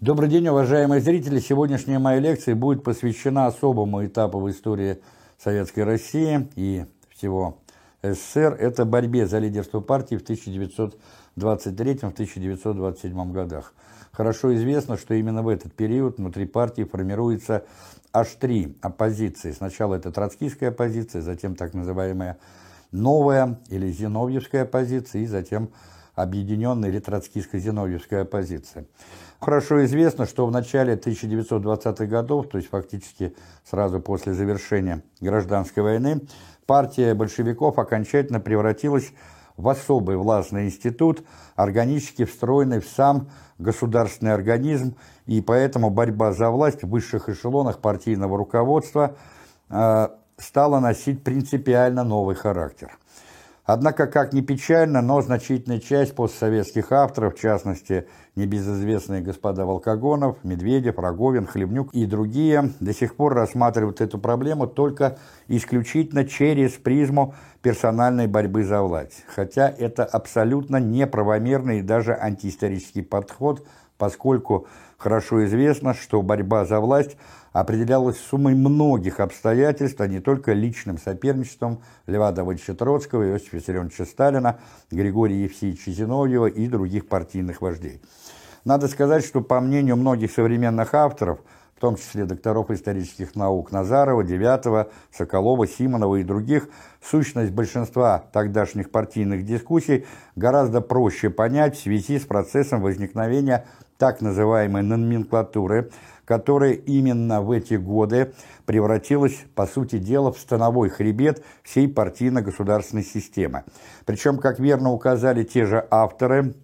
Добрый день, уважаемые зрители! Сегодняшняя моя лекция будет посвящена особому этапу в истории Советской России и всего СССР. Это борьбе за лидерство партии в 1923-1927 годах. Хорошо известно, что именно в этот период внутри партии формируется аж три оппозиции. Сначала это троцкистская оппозиция, затем так называемая новая или зиновьевская оппозиция, и затем объединенная или троцкистско-зиновьевская оппозиция. Хорошо известно, что в начале 1920-х годов, то есть фактически сразу после завершения гражданской войны, партия большевиков окончательно превратилась в особый властный институт, органически встроенный в сам государственный организм, и поэтому борьба за власть в высших эшелонах партийного руководства э, стала носить принципиально новый характер. Однако, как ни печально, но значительная часть постсоветских авторов, в частности, небезызвестные господа Волкогонов, Медведев, Роговин, Хлебнюк и другие, до сих пор рассматривают эту проблему только исключительно через призму персональной борьбы за власть. Хотя это абсолютно неправомерный и даже антиисторический подход, поскольку хорошо известно, что борьба за власть – определялась суммой многих обстоятельств, а не только личным соперничеством Льва Давыдовича Троцкого, Иосифа Виссарионовича Сталина, Григория Евсеевича Зиновьева и других партийных вождей. Надо сказать, что по мнению многих современных авторов, в том числе докторов исторических наук Назарова, Девятого, Соколова, Симонова и других, сущность большинства тогдашних партийных дискуссий гораздо проще понять в связи с процессом возникновения так называемой номенклатуры, которая именно в эти годы превратилась, по сути дела, в становой хребет всей партийно-государственной системы. Причем, как верно указали те же авторы,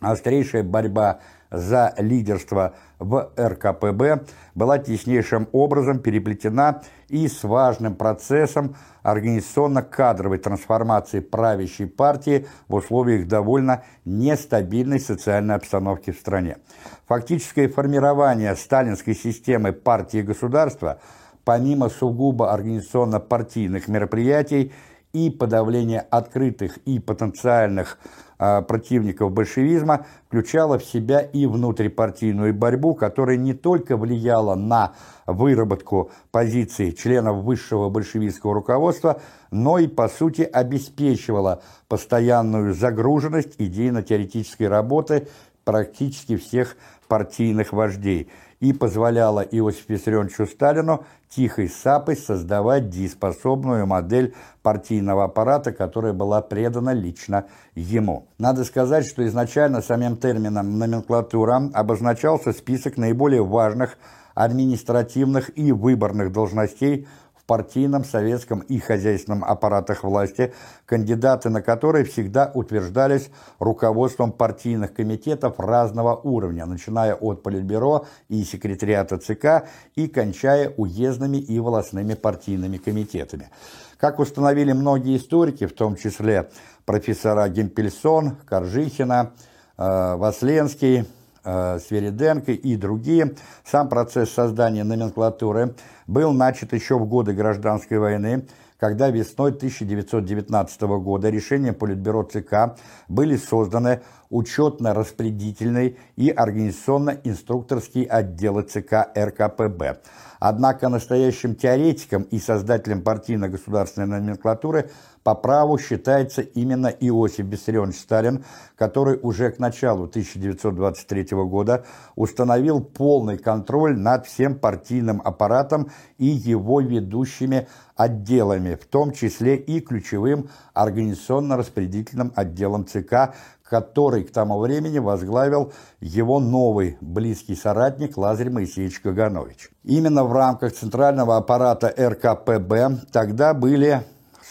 острейшая борьба за лидерство в РКПБ была теснейшим образом переплетена и с важным процессом организационно-кадровой трансформации правящей партии в условиях довольно нестабильной социальной обстановки в стране. Фактическое формирование сталинской системы партии и государства, помимо сугубо организационно-партийных мероприятий и подавления открытых и потенциальных противников большевизма включала в себя и внутрипартийную борьбу, которая не только влияла на выработку позиций членов высшего большевистского руководства, но и, по сути, обеспечивала постоянную загруженность идейно-теоретической работы практически всех партийных вождей и позволяла Иосифу Виссарионовичу Сталину тихой сапой создавать дееспособную модель партийного аппарата, которая была предана лично ему. Надо сказать, что изначально самим термином «номенклатура» обозначался список наиболее важных административных и выборных должностей – партийном, советском и хозяйственном аппаратах власти, кандидаты на которые всегда утверждались руководством партийных комитетов разного уровня, начиная от Политбюро и секретариата ЦК и кончая уездными и волосными партийными комитетами. Как установили многие историки, в том числе профессора Гемпельсон, Коржихина, э, Васленский, Свериденко и другие, сам процесс создания номенклатуры был начат еще в годы гражданской войны, когда весной 1919 года решением Политбюро ЦК были созданы учетно-распределительный и организационно-инструкторский отделы ЦК РКПБ. Однако настоящим теоретиком и создателем партийно-государственной номенклатуры – по праву считается именно Иосиф Виссарионович Сталин, который уже к началу 1923 года установил полный контроль над всем партийным аппаратом и его ведущими отделами, в том числе и ключевым организационно-распределительным отделом ЦК, который к тому времени возглавил его новый близкий соратник Лазарь Моисеевич Каганович. Именно в рамках центрального аппарата РКПБ тогда были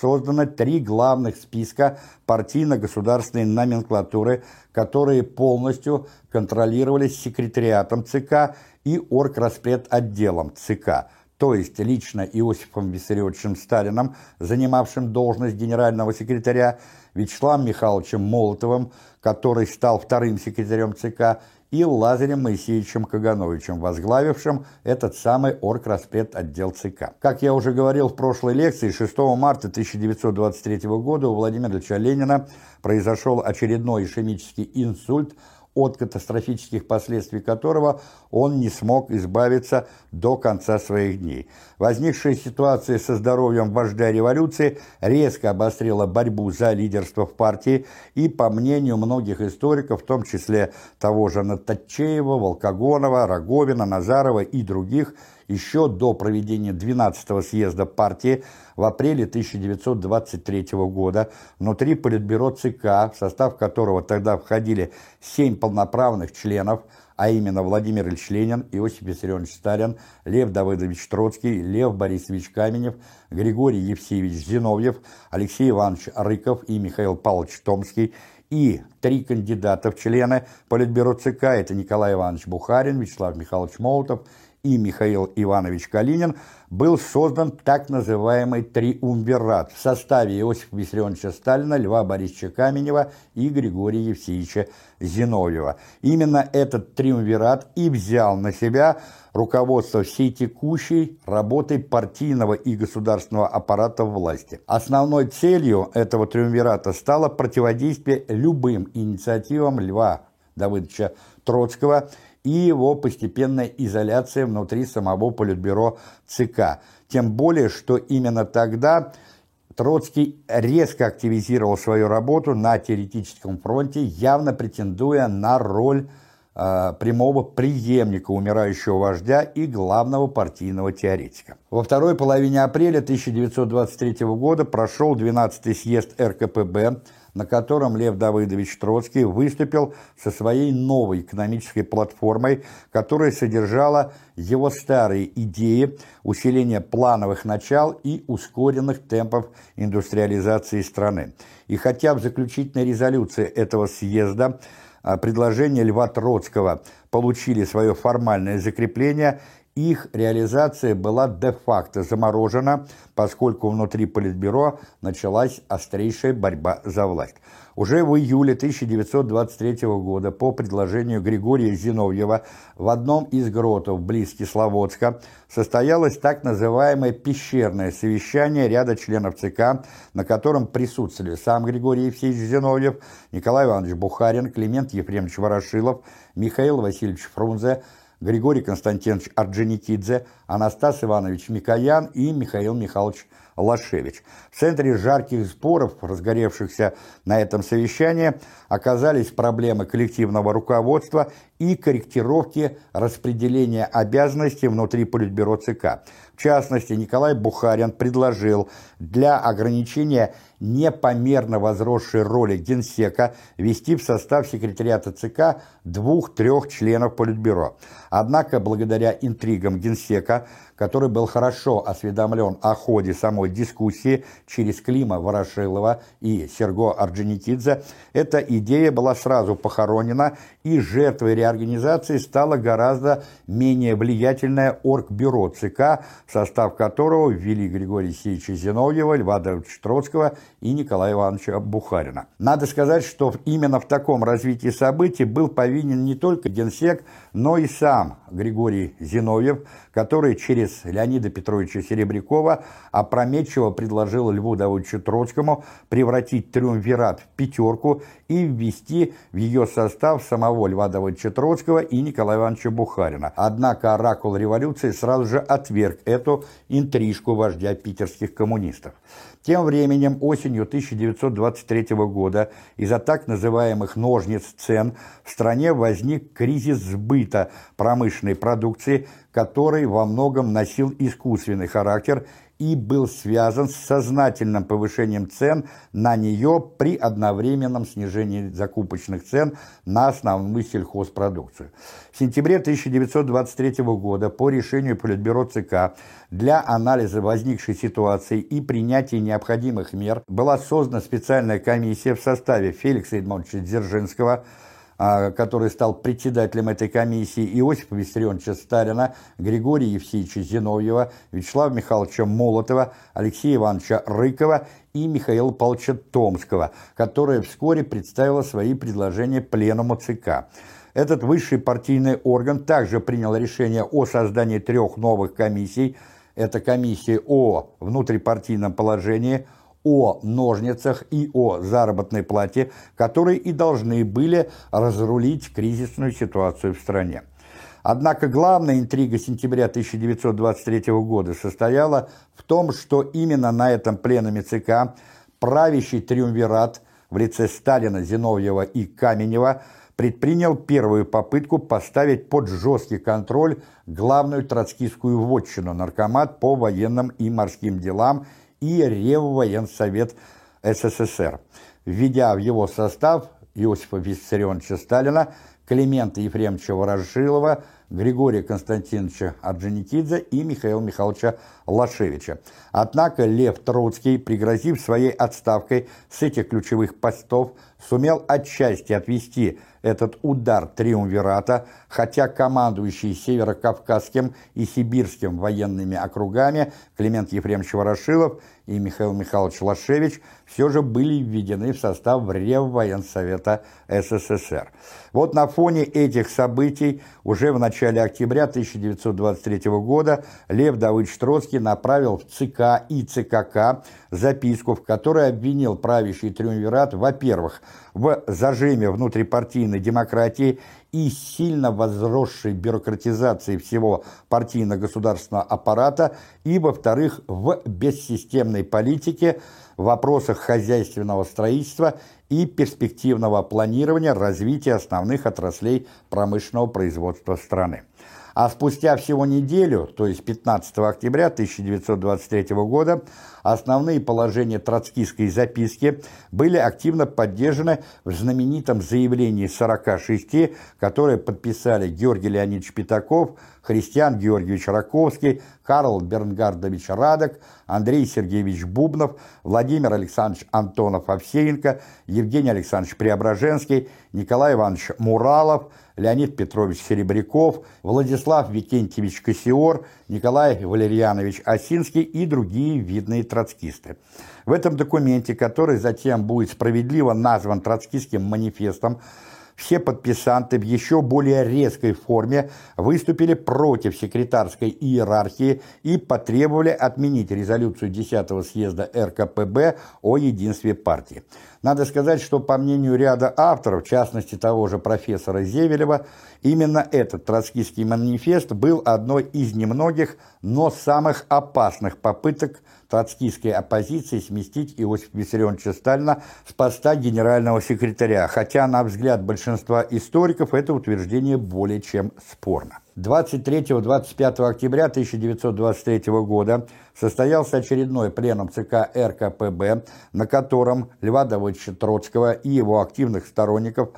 создано три главных списка партийно-государственной номенклатуры, которые полностью контролировались секретариатом ЦК и орграспредотделом ЦК, то есть лично Иосифом Виссарионовичем Сталином, занимавшим должность генерального секретаря, Вячеславом Михайловичем Молотовым, который стал вторым секретарем ЦК, и Лазарем Моисеевичем Кагановичем, возглавившим этот самый орграспред отдел ЦК. Как я уже говорил в прошлой лекции, 6 марта 1923 года у Владимира Ильича Ленина произошел очередной ишемический инсульт, от катастрофических последствий которого он не смог избавиться до конца своих дней. Возникшая ситуация со здоровьем вождя революции резко обострила борьбу за лидерство в партии и, по мнению многих историков, в том числе того же Натачеева, Волкогонова, Роговина, Назарова и других, еще до проведения 12-го съезда партии в апреле 1923 года внутри Политбюро ЦК, в состав которого тогда входили семь полноправных членов, а именно Владимир Ильич Ленин, Иосиф Виссарионович Сталин, Лев Давыдович Троцкий, Лев Борисович Каменев, Григорий Евсеевич Зиновьев, Алексей Иванович Рыков и Михаил Павлович Томский, и три кандидата в члены Политбюро ЦК, это Николай Иванович Бухарин, Вячеслав Михайлович Молотов и Михаил Иванович Калинин, был создан так называемый «Триумвират» в составе Иосифа Виссарионовича Сталина, Льва Борисовича Каменева и Григория Евсеевича Зиновьева. Именно этот «Триумвират» и взял на себя руководство всей текущей работой партийного и государственного аппарата власти. Основной целью этого «Триумвирата» стало противодействие любым инициативам Льва Давыдовича Троцкого – и его постепенная изоляция внутри самого Политбюро ЦК. Тем более, что именно тогда Троцкий резко активизировал свою работу на теоретическом фронте, явно претендуя на роль э, прямого преемника умирающего вождя и главного партийного теоретика. Во второй половине апреля 1923 года прошел 12-й съезд РКПБ, на котором Лев Давыдович Троцкий выступил со своей новой экономической платформой, которая содержала его старые идеи усиления плановых начал и ускоренных темпов индустриализации страны. И хотя в заключительной резолюции этого съезда а, предложения Льва Троцкого получили свое формальное закрепление, их реализация была де-факто заморожена, поскольку внутри Политбюро началась острейшая борьба за власть. Уже в июле 1923 года по предложению Григория Зиновьева в одном из гротов близ Кисловодска состоялось так называемое пещерное совещание ряда членов ЦК, на котором присутствовали сам Григорий Евсеевич Зиновьев, Николай Иванович Бухарин, Климент Ефремович Ворошилов, Михаил Васильевич Фрунзе, Григорий Константинович Орджоникидзе, Анастас Иванович Микоян и Михаил Михайлович Лашевич. В центре жарких споров, разгоревшихся на этом совещании, оказались проблемы коллективного руководства и корректировки распределения обязанностей внутри Политбюро ЦК. В частности, Николай Бухарин предложил для ограничения непомерно возросшей роли Генсека вести в состав секретариата ЦК двух-трех членов Политбюро. Однако, благодаря интригам Генсека, который был хорошо осведомлен о ходе самой дискуссии через Клима Ворошилова и Серго Орджоникидзе, эта идея была сразу похоронена, и жертвой реорганизации стала гораздо менее влиятельное Оргбюро ЦК, состав которого ввели Григория Алексеевича Зиновьева, Льва Давидовича Троцкого и Николая Ивановича Бухарина. Надо сказать, что именно в таком развитии событий был повинен не только генсек, но и сам Григорий Зиновьев, который через Леонида Петровича Серебрякова опрометчиво предложил Льву Давыдовичу Троцкому превратить триумвират в пятерку и ввести в ее состав самого Льва Давыдовича Троцкого и Николая Ивановича Бухарина. Однако оракул революции сразу же отверг эту интрижку вождя питерских коммунистов. Тем временем осенью 1923 года из-за так называемых ножниц цен в стране возник кризис сбыта промышленной продукции, который во многом носил искусственный характер и был связан с сознательным повышением цен на нее при одновременном снижении закупочных цен на основную сельхозпродукцию. В сентябре 1923 года по решению Политбюро ЦК для анализа возникшей ситуации и принятия необходимых мер была создана специальная комиссия в составе Феликса Эдмоновича Дзержинского, который стал председателем этой комиссии, Иосифа Виссарионовича Сталина, Григория Евсеевича Зиновьева, Вячеслава Михайловича Молотова, Алексея Ивановича Рыкова и Михаила Павловича Томского, которая вскоре представила свои предложения Пленуму ЦК. Этот высший партийный орган также принял решение о создании трех новых комиссий. Это комиссии о внутрипартийном положении, о ножницах и о заработной плате, которые и должны были разрулить кризисную ситуацию в стране. Однако главная интрига сентября 1923 года состояла в том, что именно на этом пленуме ЦК правящий триумвират в лице Сталина, Зиновьева и Каменева предпринял первую попытку поставить под жесткий контроль главную троцкистскую вотчину наркомат по военным и морским делам и Реввоенсовет СССР, введя в его состав Иосифа Виссарионовича Сталина, Климента Ефремовича Ворошилова, Григория Константиновича Орджоникидзе и Михаила Михайловича Лашевича. Однако Лев Троцкий, пригрозив своей отставкой с этих ключевых постов, сумел отчасти отвести этот удар триумвирата, хотя командующий Северо-Кавказским и Сибирским военными округами Климент Ефремович Ворошилов и Михаил Михайлович Лашевич все же были введены в состав Реввоенсовета СССР. Вот на фоне этих событий уже в начале октября 1923 года Лев Давыдович Троцкий направил в ЦК и ЦКК записку, в которой обвинил правящий триумвират, во-первых, в зажиме внутрипартийной демократии и сильно возросшей бюрократизации всего партийно-государственного аппарата, и, во-вторых, в бессистемной политике в вопросах хозяйственного строительства и перспективного планирования развития основных отраслей промышленного производства страны. А спустя всего неделю, то есть 15 октября 1923 года, основные положения троцкистской записки были активно поддержаны в знаменитом заявлении 46, которое подписали Георгий Леонидович Пятаков, Христиан Георгиевич Раковский, Карл Бернгардович Радок, Андрей Сергеевич Бубнов, Владимир Александрович Антонов-Овсеенко, Евгений Александрович Преображенский, Николай Иванович Муралов – Леонид Петрович Серебряков, Владислав Викентьевич Кассиор, Николай Валерьянович Осинский и другие видные троцкисты. В этом документе, который затем будет справедливо назван троцкистским манифестом, все подписанты в еще более резкой форме выступили против секретарской иерархии и потребовали отменить резолюцию 10-го съезда РКПБ о единстве партии. Надо сказать, что по мнению ряда авторов, в частности того же профессора Зевелева, именно этот троцкийский манифест был одной из немногих, но самых опасных попыток троцкийской оппозиции сместить Иосифа Виссарионовича Сталина с поста генерального секретаря, хотя, на взгляд большинства историков, это утверждение более чем спорно. 23-25 октября 1923 года состоялся очередной пленум ЦК РКПБ, на котором Льва Давыдовича Троцкого и его активных сторонников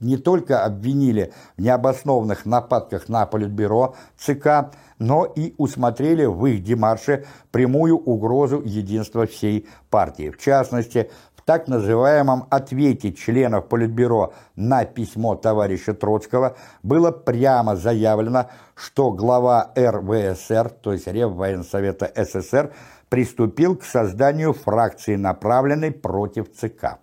не только обвинили в необоснованных нападках на Политбюро ЦК, но и усмотрели в их демарше прямую угрозу единства всей партии. В частности, так называемом ответе членов Политбюро на письмо товарища Троцкого было прямо заявлено, что глава РВСР, то есть Реввоенсовета СССР, приступил к созданию фракции, направленной против ЦК.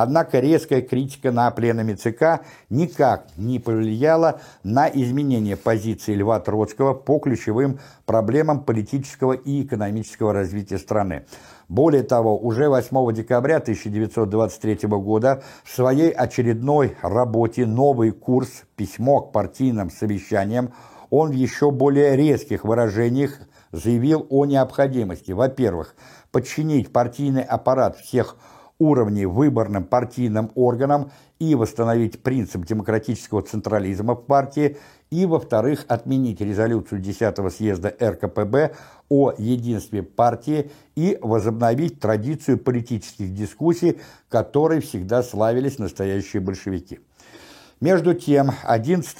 Однако резкая критика на пленуме ЦК никак не повлияла на изменение позиции Льва Троцкого по ключевым проблемам политического и экономического развития страны. Более того, уже 8 декабря 1923 года в своей очередной работе «Новый курс. Письмо к партийным совещаниям» он в еще более резких выражениях заявил о необходимости, во-первых, подчинить партийный аппарат всех уровней выборным партийным органам и восстановить принцип демократического централизма в партии, и, во-вторых, отменить резолюцию 10-го съезда РКПБ о единстве партии и возобновить традицию политических дискуссий, которой всегда славились настоящие большевики. Между тем, 11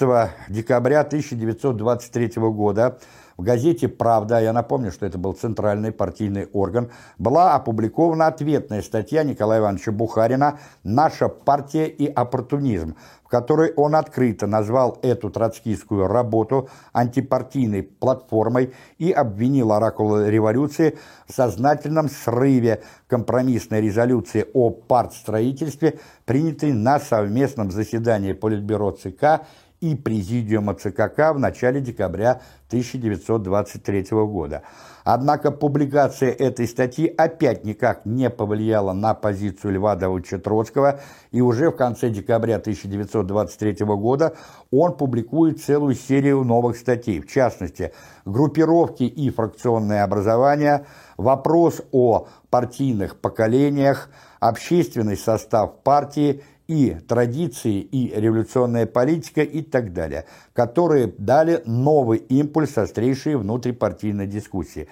декабря 1923 года в газете «Правда», я напомню, что это был центральный партийный орган, была опубликована ответная статья Николая Ивановича Бухарина «Наша партия и оппортунизм», в которой он открыто назвал эту троцкийскую работу антипартийной платформой и обвинил оракул революции в сознательном срыве компромиссной резолюции о партстроительстве, принятой на совместном заседании Политбюро ЦК и Президиума ЦКК в начале декабря 1923 года. Однако публикация этой статьи опять никак не повлияла на позицию Льва Давыдовича Троцкого, и уже в конце декабря 1923 года он публикует целую серию новых статей, в частности, группировки и фракционные образования, вопрос о партийных поколениях, общественный состав партии и традиции, и революционная политика и так далее, которые дали новый импульс острейшей внутрипартийной дискуссии.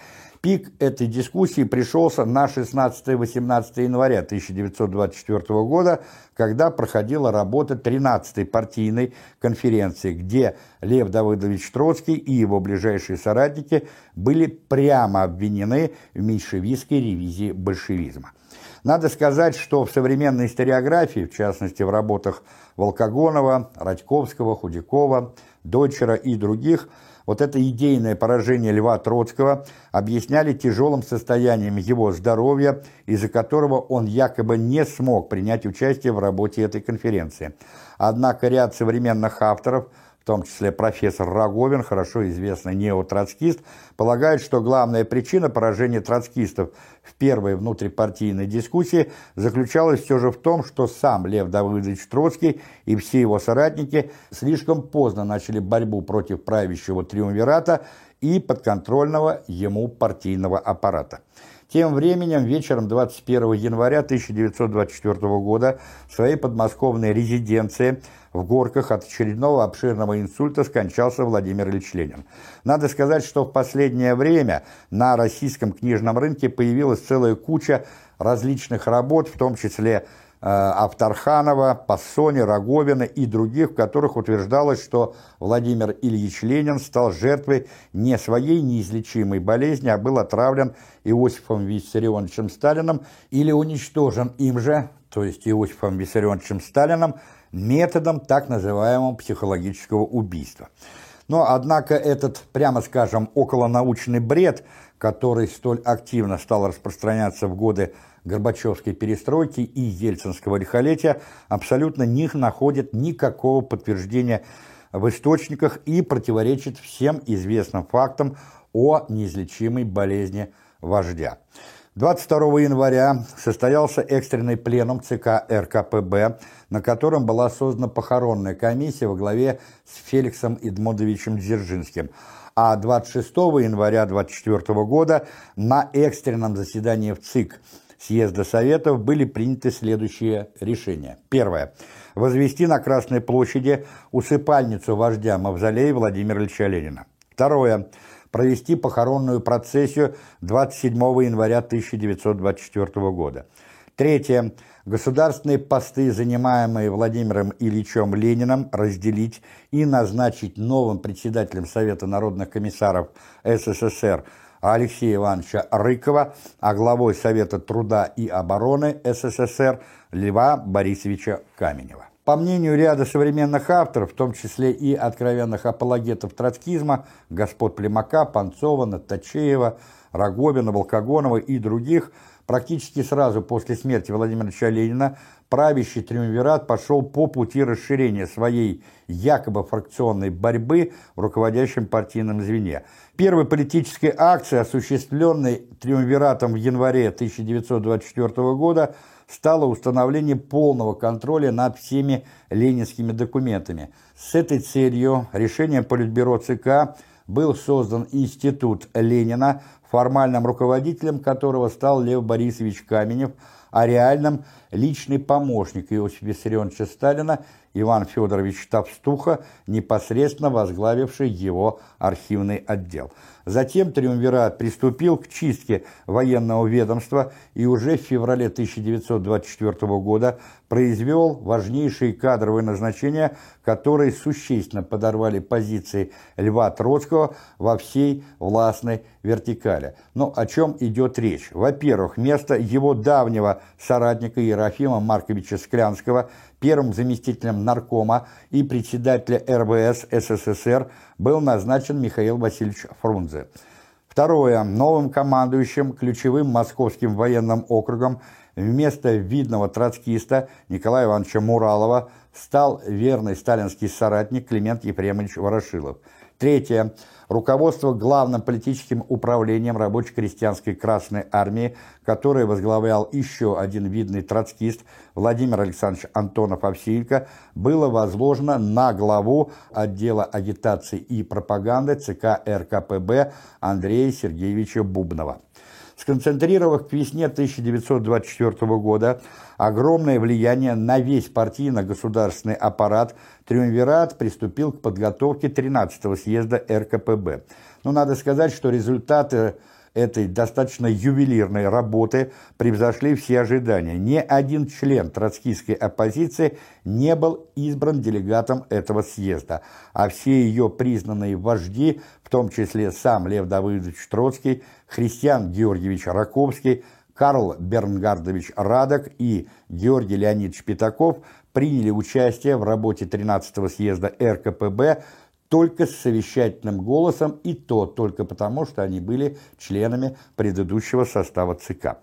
Пик этой дискуссии пришелся на 16-18 января 1924 года, когда проходила работа 13-й партийной конференции, где Лев Давыдович Троцкий и его ближайшие соратники были прямо обвинены в меньшевистской ревизии большевизма. Надо сказать, что в современной историографии, в частности в работах Волкогонова, Радьковского, Худякова, Дочера и других, вот это идейное поражение Льва Троцкого объясняли тяжелым состоянием его здоровья, из-за которого он якобы не смог принять участие в работе этой конференции. Однако ряд современных авторов – в том числе профессор Роговин, хорошо известный неотроцкист, полагает, что главная причина поражения троцкистов в первой внутрипартийной дискуссии заключалась все же в том, что сам Лев Давыдович Троцкий и все его соратники слишком поздно начали борьбу против правящего триумвирата и подконтрольного ему партийного аппарата. Тем временем вечером 21 января 1924 года в своей подмосковной резиденции – в Горках от очередного обширного инсульта скончался Владимир Ильич Ленин. Надо сказать, что в последнее время на российском книжном рынке появилась целая куча различных работ, в том числе э, Авторханова, Пассони, Роговина и других, в которых утверждалось, что Владимир Ильич Ленин стал жертвой не своей неизлечимой болезни, а был отравлен Иосифом Виссарионовичем Сталином или уничтожен им же, то есть Иосифом Виссарионовичем Сталином, методом так называемого психологического убийства. Но, однако, этот, прямо скажем, околонаучный бред, который столь активно стал распространяться в годы Горбачевской перестройки и Ельцинского лихолетия, абсолютно не находит никакого подтверждения в источниках и противоречит всем известным фактам о неизлечимой болезни вождя. 22 января состоялся экстренный пленум ЦК РКПБ, на котором была создана похоронная комиссия во главе с Феликсом Эдмондовичем Дзержинским. А 26 января 24 года на экстренном заседании в ЦИК съезда Советов были приняты следующие решения. Первое. Возвести на Красной площади усыпальницу вождя Мавзолея Владимира Ильича Ленина. Второе провести похоронную процессию 27 января 1924 года. Третье. Государственные посты, занимаемые Владимиром Ильичем Лениным, разделить и назначить новым председателем Совета народных комиссаров СССР Алексея Ивановича Рыкова, а главой Совета труда и обороны СССР Льва Борисовича Каменева. По мнению ряда современных авторов, в том числе и откровенных апологетов троцкизма, господ Племака, Панцова, Натачеева, Роговина, Волкогонова и других, практически сразу после смерти Владимира Ильича Ленина правящий триумвират пошел по пути расширения своей якобы фракционной борьбы в руководящем партийном звене. Первой политической акцией, осуществленной триумвиратом в январе 1924 года, стало установление полного контроля над всеми ленинскими документами. С этой целью решением Политбюро ЦК был создан Институт Ленина, формальным руководителем которого стал Лев Борисович Каменев, а реальным – личный помощник Иосифа Виссарионовича Сталина Иван Федорович Товстуха, непосредственно возглавивший его архивный отдел. Затем Триумвират приступил к чистке военного ведомства и уже в феврале 1924 года произвел важнейшие кадровые назначения, которые существенно подорвали позиции Льва Троцкого во всей властной вертикали. Но о чем идет речь? Во-первых, место его давнего соратника Ерофима Марковича Склянского – первым заместителем наркома и председателя РВС СССР был назначен Михаил Васильевич Фрунзе. Второе. Новым командующим ключевым московским военным округом вместо видного троцкиста Николая Ивановича Муралова стал верный сталинский соратник Климент Ефремович Ворошилов. Третье. Руководство главным политическим управлением рабоче-крестьянской Красной Армии, которое возглавлял еще один видный троцкист Владимир Александрович Антонов-Овсеенко, было возложено на главу отдела агитации и пропаганды ЦК РКПБ Андрея Сергеевича Бубнова сконцентрировав к весне 1924 года огромное влияние на весь партийно-государственный аппарат, Триумвират приступил к подготовке 13-го съезда РКПБ. Но надо сказать, что результаты этой достаточно ювелирной работы превзошли все ожидания. Ни один член троцкистской оппозиции не был избран делегатом этого съезда, а все ее признанные вожди, в том числе сам Лев Давыдович Троцкий, Христиан Георгиевич Раковский, Карл Бернгардович Радок и Георгий Леонидович Пятаков приняли участие в работе 13-го съезда РКПБ только с совещательным голосом, и то только потому, что они были членами предыдущего состава ЦК.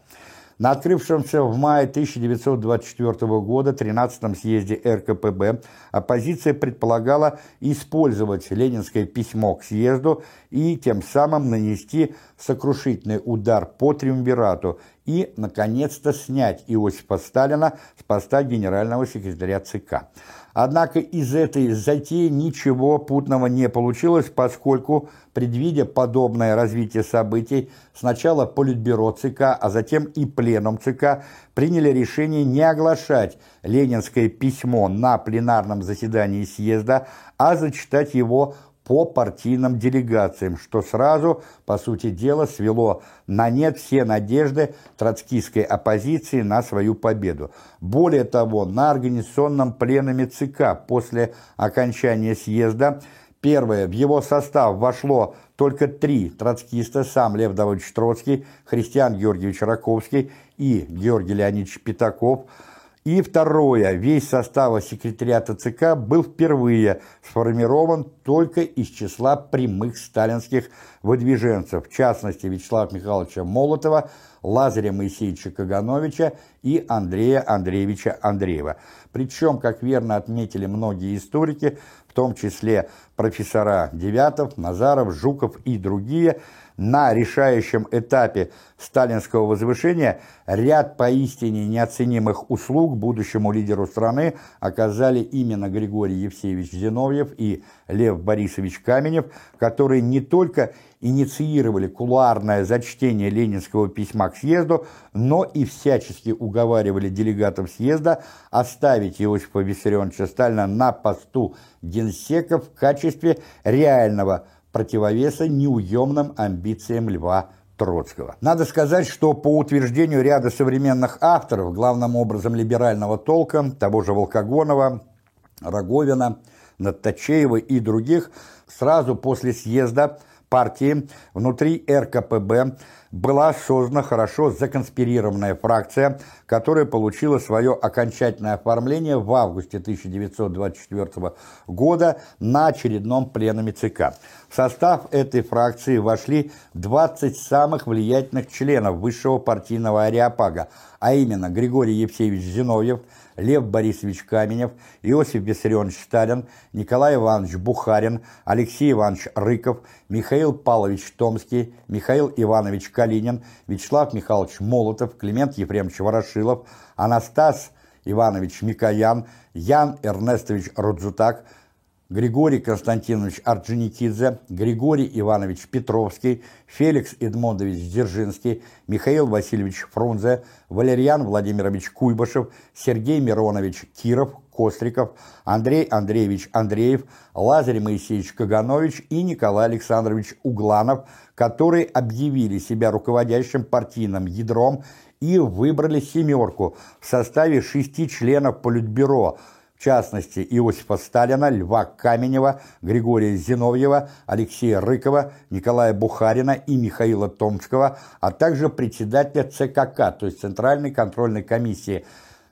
На открывшемся в мае 1924 года 13-м съезде РКПБ оппозиция предполагала использовать ленинское письмо к съезду и тем самым нанести сокрушительный удар по триумвирату и, наконец-то, снять Иосифа Сталина с поста генерального секретаря ЦК. Однако из этой затеи ничего путного не получилось, поскольку, предвидя подобное развитие событий, сначала Политбюро ЦК, а затем и Пленум ЦК приняли решение не оглашать ленинское письмо на пленарном заседании съезда, а зачитать его по партийным делегациям, что сразу, по сути дела, свело на нет все надежды троцкистской оппозиции на свою победу. Более того, на организационном пленуме ЦК после окончания съезда Первое. В его состав вошло только три троцкиста, сам Лев Давыдович Троцкий, Христиан Георгиевич Раковский и Георгий Леонидович Пятаков – и второе, весь состав секретариата ЦК был впервые сформирован только из числа прямых сталинских выдвиженцев, в частности Вячеслава Михайловича Молотова, Лазаря Моисеевича Кагановича и Андрея Андреевича Андреева. Причем, как верно отметили многие историки, в том числе профессора Девятов, Назаров, Жуков и другие – на решающем этапе сталинского возвышения ряд поистине неоценимых услуг будущему лидеру страны оказали именно Григорий Евсеевич Зиновьев и Лев Борисович Каменев, которые не только инициировали кулуарное зачтение ленинского письма к съезду, но и всячески уговаривали делегатов съезда оставить Иосифа Виссарионовича Сталина на посту генсека в качестве реального противовеса неуемным амбициям Льва Троцкого. Надо сказать, что по утверждению ряда современных авторов, главным образом либерального толка, того же Волкогонова, Роговина, Надточеева и других, сразу после съезда партии внутри РКПБ была создана хорошо законспирированная фракция, которая получила свое окончательное оформление в августе 1924 года на очередном пленуме ЦК. В состав этой фракции вошли 20 самых влиятельных членов высшего партийного ареопага, а именно Григорий Евсеевич Зиновьев, Лев Борисович Каменев, Иосиф Виссарионович Сталин, Николай Иванович Бухарин, Алексей Иванович Рыков, Михаил Павлович Томский, Михаил Иванович Калинин, Вячеслав Михайлович Молотов, Климент Ефремович Ворошилов, Анастас Иванович Микоян, Ян Эрнестович Рудзутак, Григорий Константинович Орджоникидзе, Григорий Иванович Петровский, Феликс Эдмондович Дзержинский, Михаил Васильевич Фрунзе, Валерьян Владимирович Куйбышев, Сергей Миронович Киров, Костриков, Андрей Андреевич Андреев, Лазарь Моисеевич Каганович и Николай Александрович Угланов, которые объявили себя руководящим партийным ядром и выбрали «семерку» в составе шести членов Политбюро – в частности Иосифа Сталина, Льва Каменева, Григория Зиновьева, Алексея Рыкова, Николая Бухарина и Михаила Томского, а также председателя ЦКК, то есть Центральной контрольной комиссии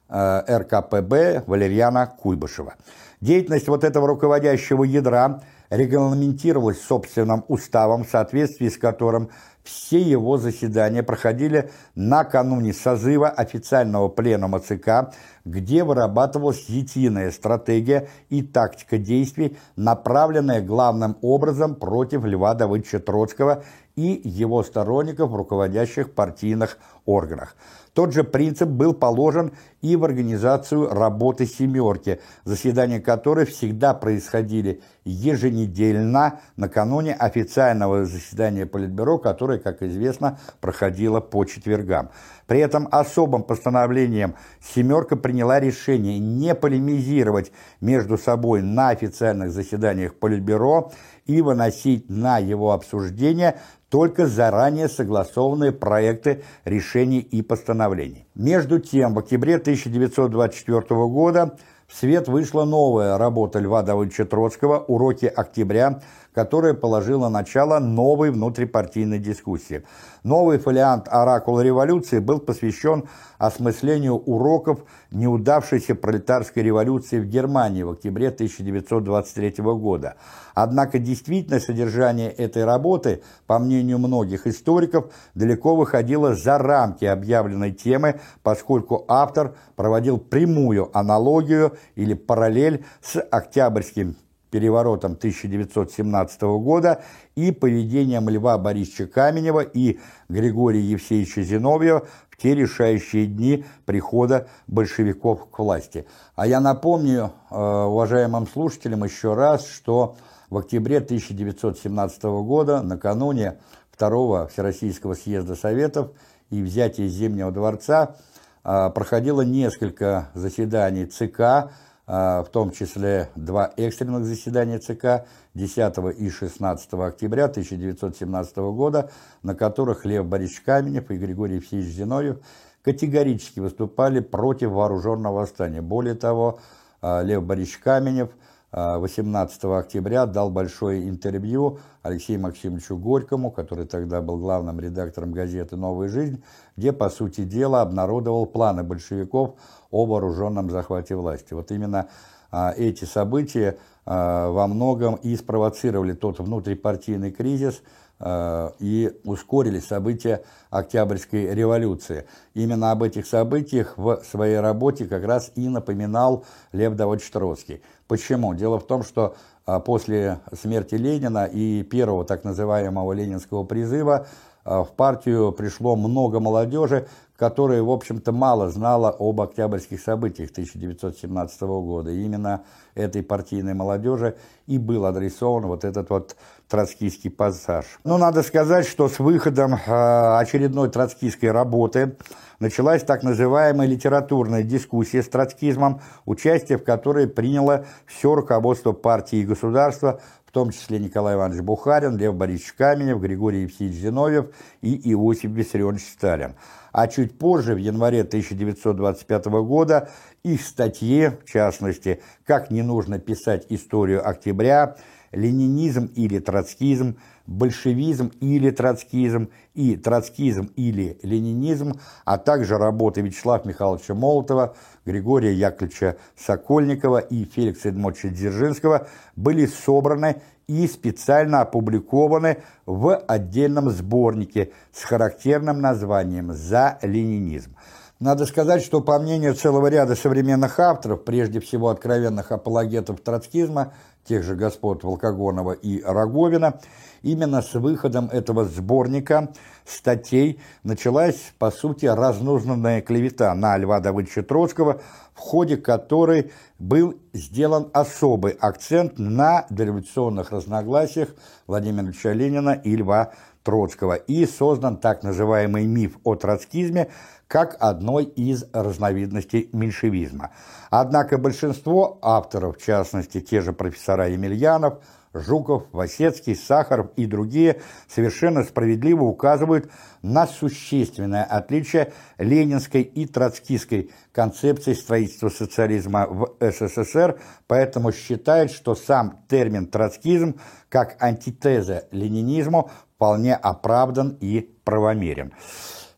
э, РКПБ Валерьяна Куйбышева. Деятельность вот этого руководящего ядра регламентировалось собственным уставом, в соответствии с которым все его заседания проходили накануне созыва официального пленума ЦК, где вырабатывалась единая стратегия и тактика действий, направленная главным образом против Льва Давыдовича Троцкого и его сторонников в руководящих партийных органах. Тот же принцип был положен и в организацию работы «семерки», заседания которой всегда происходили еженедельно накануне официального заседания Политбюро, которое, как известно, проходило по четвергам. При этом особым постановлением «семерка» приняла решение не полемизировать между собой на официальных заседаниях Политбюро и выносить на его обсуждение только заранее согласованные проекты решений и постановлений. Между тем, в октябре 1924 года в свет вышла новая работа Льва Давыдовича Троцкого «Уроки октября», которая положила начало новой внутрипартийной дискуссии. Новый фолиант «Оракул революции» был посвящен осмыслению уроков неудавшейся пролетарской революции в Германии в октябре 1923 года. Однако действительное содержание этой работы, по мнению многих историков, далеко выходило за рамки объявленной темы, поскольку автор проводил прямую аналогию или параллель с Октябрьским переворотом 1917 года и поведением Льва Борисовича Каменева и Григория Евсеевича Зиновьева в те решающие дни прихода большевиков к власти. А я напомню э, уважаемым слушателям еще раз, что в октябре 1917 года, накануне Второго Всероссийского съезда Советов и взятия Зимнего дворца, э, проходило несколько заседаний ЦК, в том числе два экстренных заседания ЦК 10 и 16 октября 1917 года, на которых Лев Борисович Каменев и Григорий Евсеевич Зиновьев категорически выступали против вооруженного восстания. Более того, а, Лев Борисович Каменев – 18 октября дал большое интервью Алексею Максимовичу Горькому, который тогда был главным редактором газеты «Новая жизнь», где, по сути дела, обнародовал планы большевиков о вооруженном захвате власти. Вот именно а, эти события а, во многом и спровоцировали тот внутрипартийный кризис, и ускорили события Октябрьской революции. Именно об этих событиях в своей работе как раз и напоминал Лев Давыдович Троцкий. Почему? Дело в том, что э, после смерти Ленина и первого так называемого ленинского призыва э, в партию пришло много молодежи, которая, в общем-то, мало знала об октябрьских событиях 1917 года. И именно этой партийной молодежи и был адресован вот этот вот троцкийский пассаж. Но надо сказать, что с выходом э, очередной троцкийской работы началась так называемая литературная дискуссия с троцкизмом, участие в которой приняло все руководство партии и государства, в том числе Николай Иванович Бухарин, Лев Борисович Каменев, Григорий Евсеевич Зиновьев и Иосиф Виссарионович Сталин. А чуть позже, в январе 1925 года, их статьи, в частности, «Как не нужно писать историю октября», ленинизм или троцкизм, большевизм или троцкизм и троцкизм или ленинизм, а также работы Вячеслава Михайловича Молотова, Григория Яковлевича Сокольникова и Феликса Эдмовича Дзержинского были собраны и специально опубликованы в отдельном сборнике с характерным названием «За ленинизм». Надо сказать, что по мнению целого ряда современных авторов, прежде всего откровенных апологетов троцкизма, тех же господ Волкогонова и Роговина, именно с выходом этого сборника статей началась, по сути, разнузнанная клевета на Льва Давыдовича Троцкого, в ходе которой был сделан особый акцент на дореволюционных разногласиях Владимира Ильича Ленина и Льва Троцкого. И создан так называемый миф о троцкизме, как одной из разновидностей меньшевизма. Однако большинство авторов, в частности те же профессора Емельянов, Жуков, Васецкий, Сахаров и другие совершенно справедливо указывают на существенное отличие ленинской и троцкистской концепции строительства социализма в СССР, поэтому считают, что сам термин «троцкизм» как антитеза ленинизму вполне оправдан и правомерен.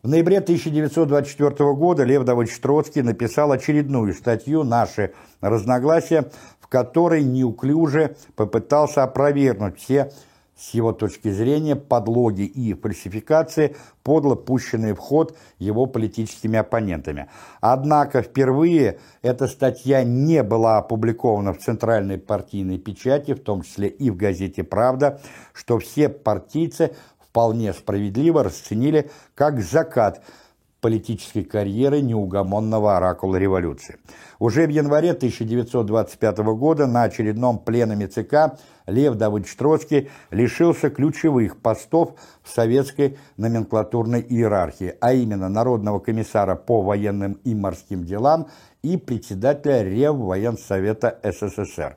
В ноябре 1924 года Лев Давыдович Троцкий написал очередную статью «Наши разногласия», в который неуклюже попытался опровергнуть все с его точки зрения, подлоги и фальсификации, подло пущенные в ход его политическими оппонентами. Однако впервые эта статья не была опубликована в центральной партийной печати, в том числе и в газете «Правда», что все партийцы вполне справедливо расценили как закат – политической карьеры неугомонного оракула революции. Уже в январе 1925 года на очередном пленуме ЦК Лев Давыдович Троцкий лишился ключевых постов в советской номенклатурной иерархии, а именно Народного комиссара по военным и морским делам и председателя Реввоенсовета СССР.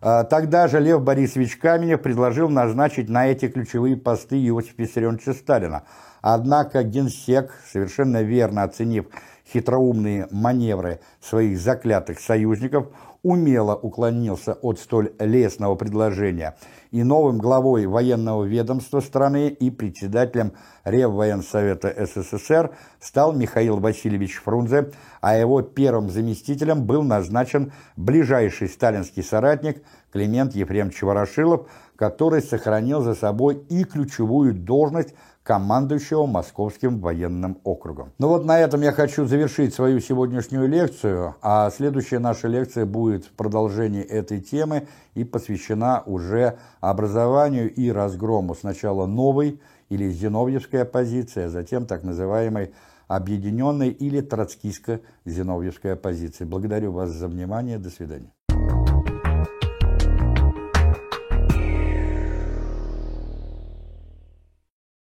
А, тогда же Лев Борисович Каменев предложил назначить на эти ключевые посты Иосифа Виссарионовича Сталина – Однако генсек, совершенно верно оценив хитроумные маневры своих заклятых союзников, умело уклонился от столь лестного предложения и новым главой военного ведомства страны и председателем Реввоенсовета СССР стал Михаил Васильевич Фрунзе, а его первым заместителем был назначен ближайший сталинский соратник Климент Ефремович Ворошилов, который сохранил за собой и ключевую должность командующего Московским военным округом. Ну вот на этом я хочу завершить свою сегодняшнюю лекцию, а следующая наша лекция будет в продолжении этой темы и посвящена уже образованию и разгрому сначала новой или зиновьевской оппозиции, а затем так называемой объединенной или троцкистско-зиновьевской оппозиции. Благодарю вас за внимание. До свидания.